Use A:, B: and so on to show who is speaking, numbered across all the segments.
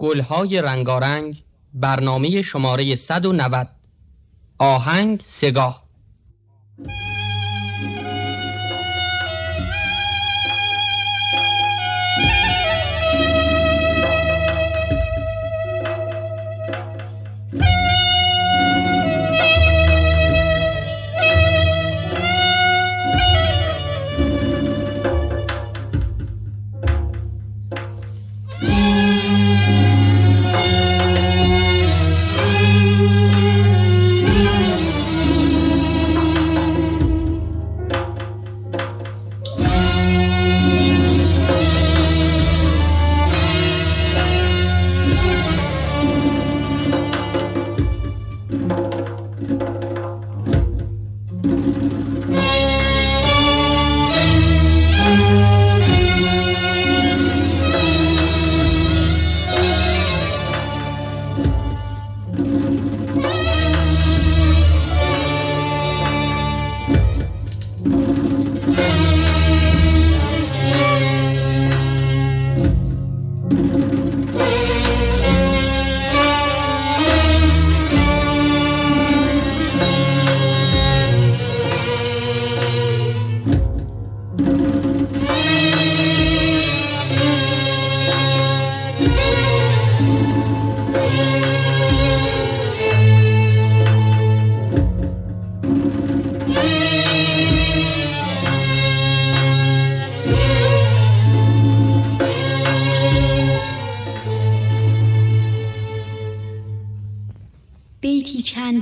A: گلهای رنگارنگ برنامه شماره 190 آهنگ سگاه.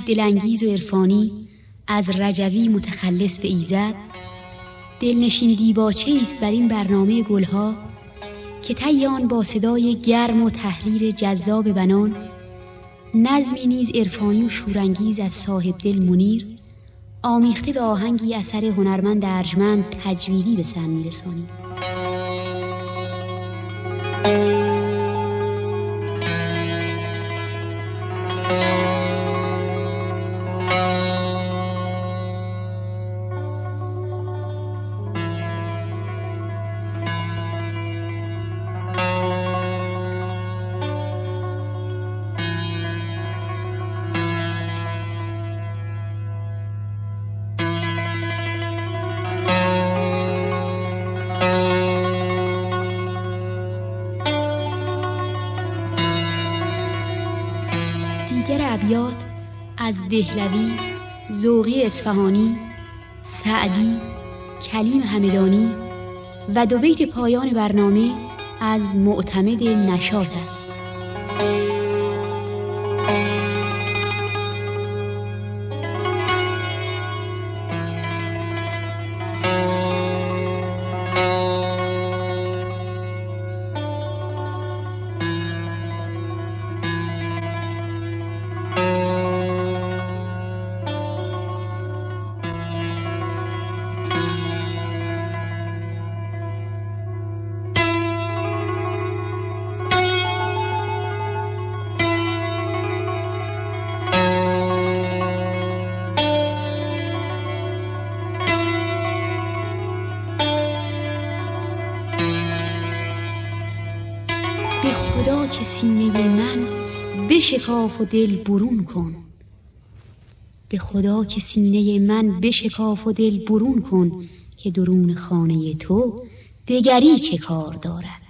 B: دلانگیز و عرفانی از رجوی متخلص به ایزد دلنشین دیباچه است بر این برنامه گلها که تیان با صدای گرم و تحریر جذاب بنان نظمی نیز عرفانی و شورانگیز از صاحب دل منیر آمیخته به آهنگی اثر هنرمند ارجمند تجویدی به سم میرسانید دیگر ابیات از دهلوی زوقی اصفهانی سعدی کلیم همدانی و دو بیت پایان برنامه از معتمد نشاط است. به خدا که سینه من بشکاف و دل برون کن. به خدا که سینه من بشکاف و دل برون کن که درون خانه تو دگری چه کار دارد.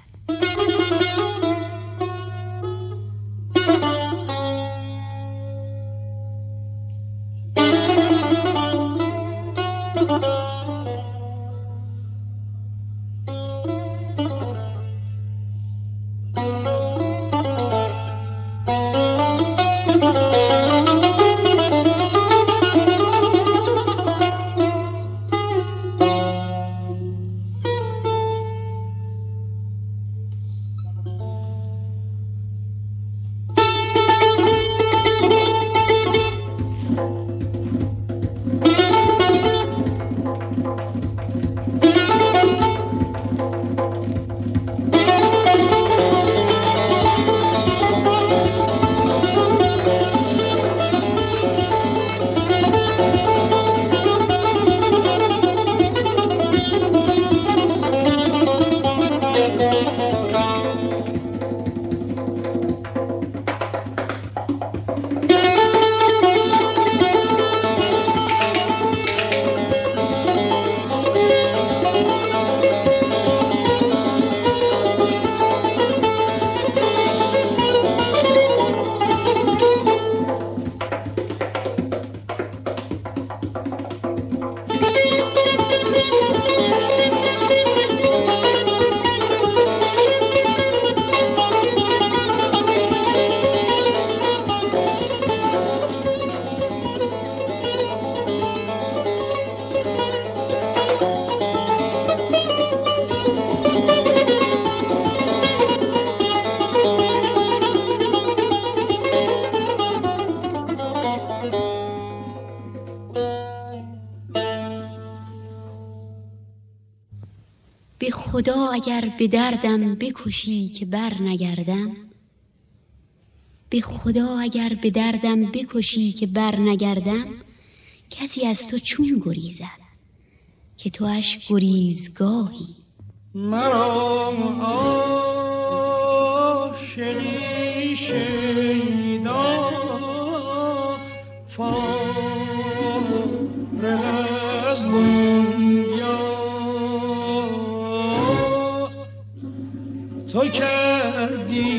B: خدا اگر به دردم بکشی که بر نگردم به خدا اگر به دردم بکشی که بر نگردم کسی از تو چون گریزد که تو اش گریزگاهی.
C: مرا شیدا فارغ تو کردی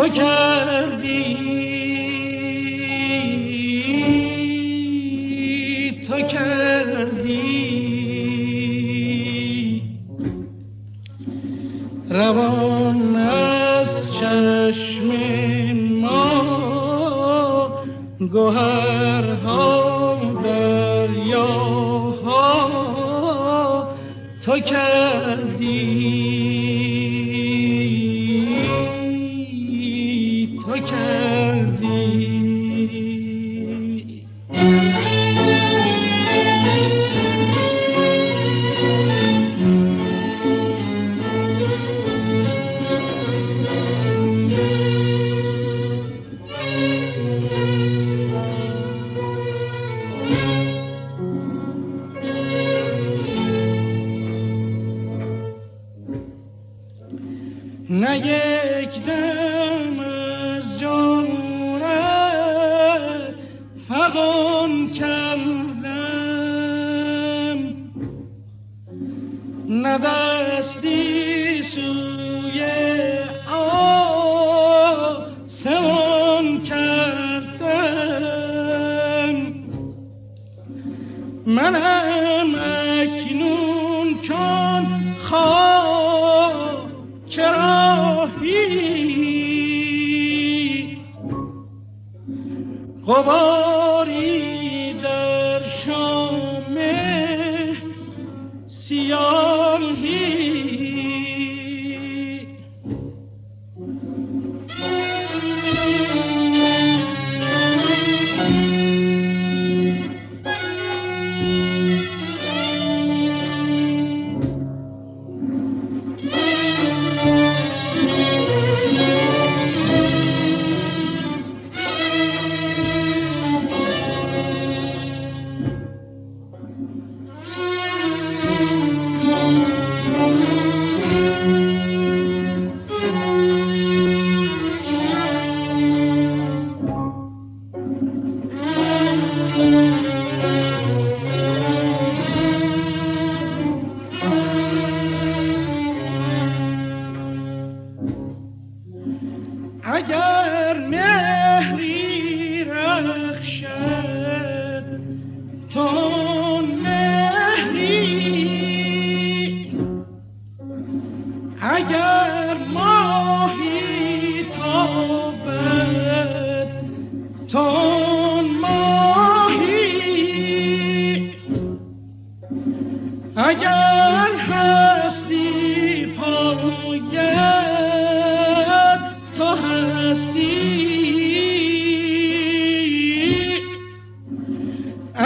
C: تو کردی. روان از چشم ما گوهرها دریاها. تو کردی.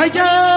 C: اگر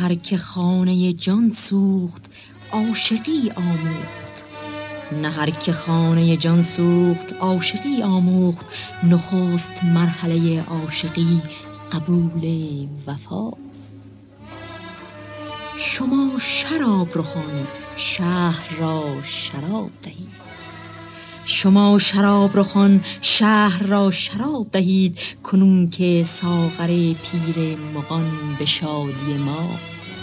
D: هر که خانه جان سوخت عاشقی آموخت. نه هر که خانه جان سوخت عاشقی آموخت. نخست مرحله عاشقی قبول وفاست. شما شراب رخان شهر را شراب دهید. شما شراب رخان شهر را شراب دهید کنون که ساغر پیر مغان به شادی ماست.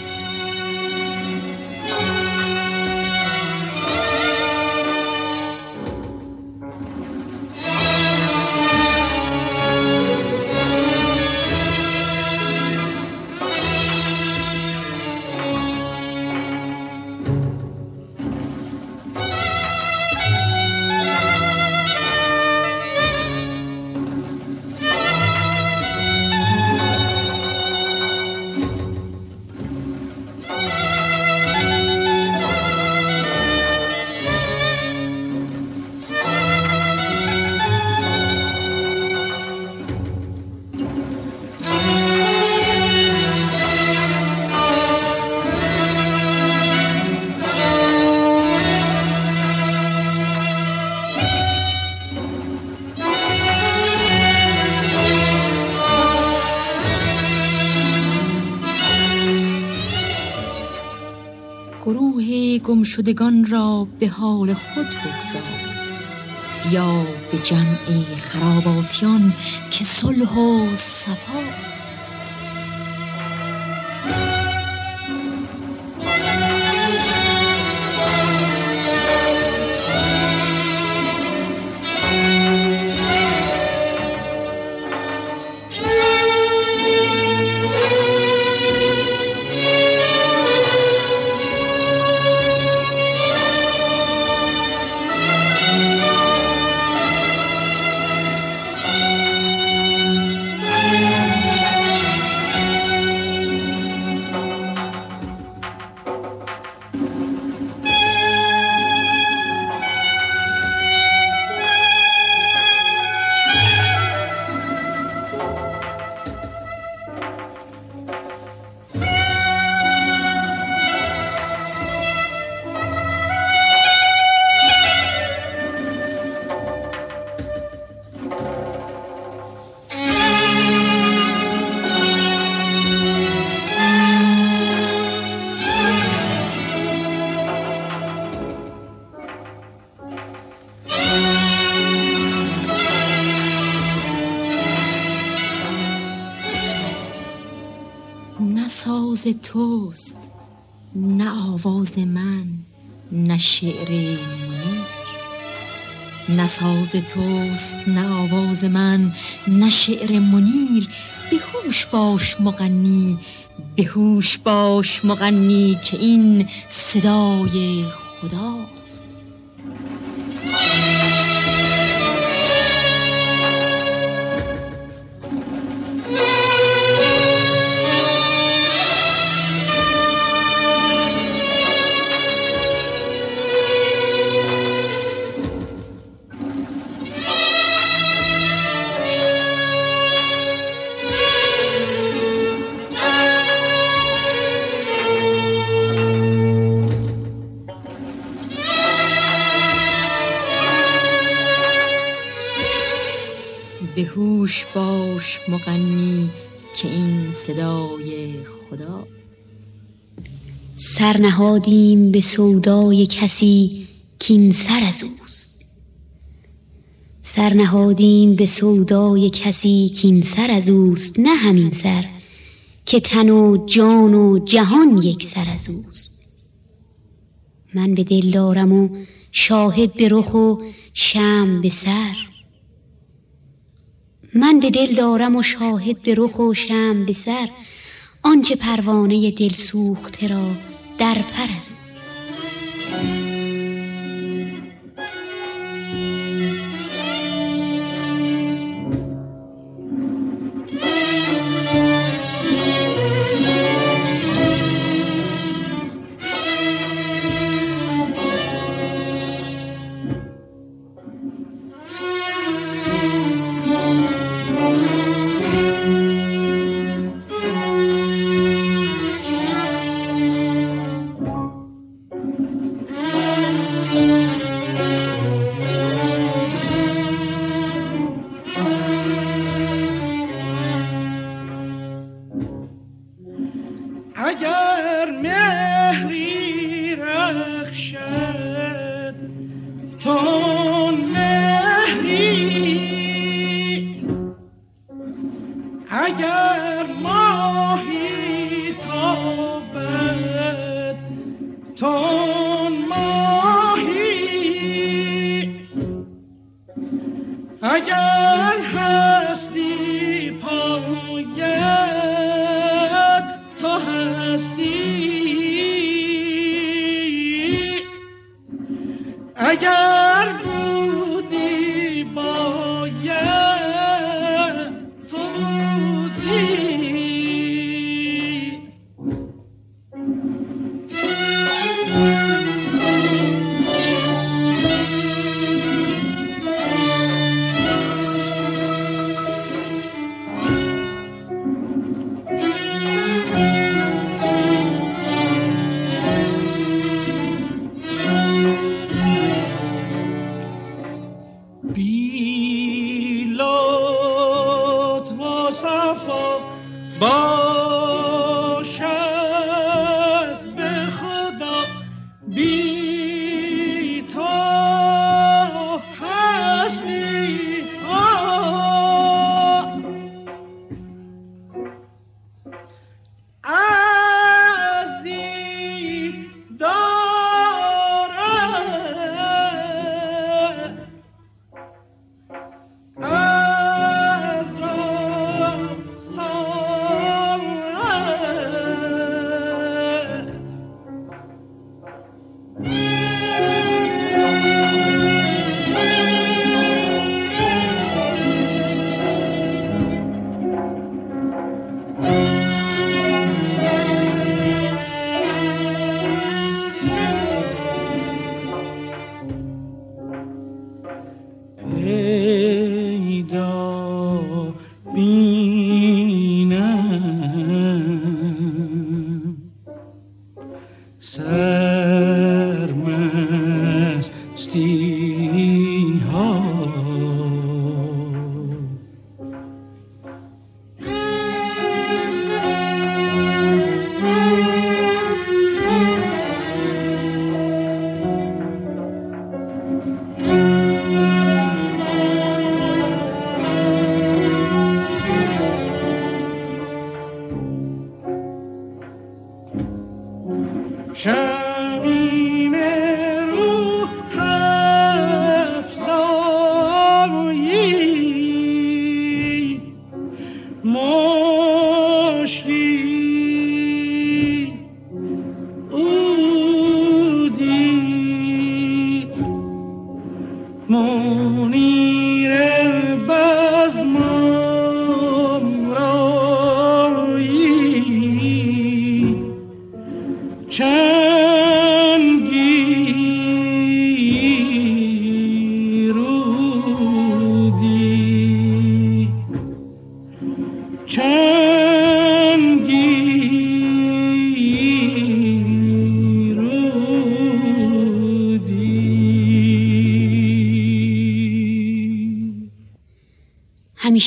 D: گروه گمشدگان را به حال خود بگذار. یا به جمع خراباتیان که صلح و صفاست. توست نه آواز من نه شعر منیر. نه ساز توست نه آواز من نه شعر منیر. بهوش باش مغنی بهوش باش مغنی که این صدای خداست. خدا.
C: سر نهادیم به سودای کسی کین سر از اوست. سر نهادیم به سودای کسی کین سر از اوست نه همین سر که تن و جان و جهان یک سر از اوست. من به دل دارم و شاهد به رخ و شم به سر. من به دل دارم و شاهد به رخ و شم به سر. آنچه پروانه دل سوخته را در پر از اوست.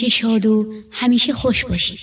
B: همیشه شاد و همیشه خوش باشید.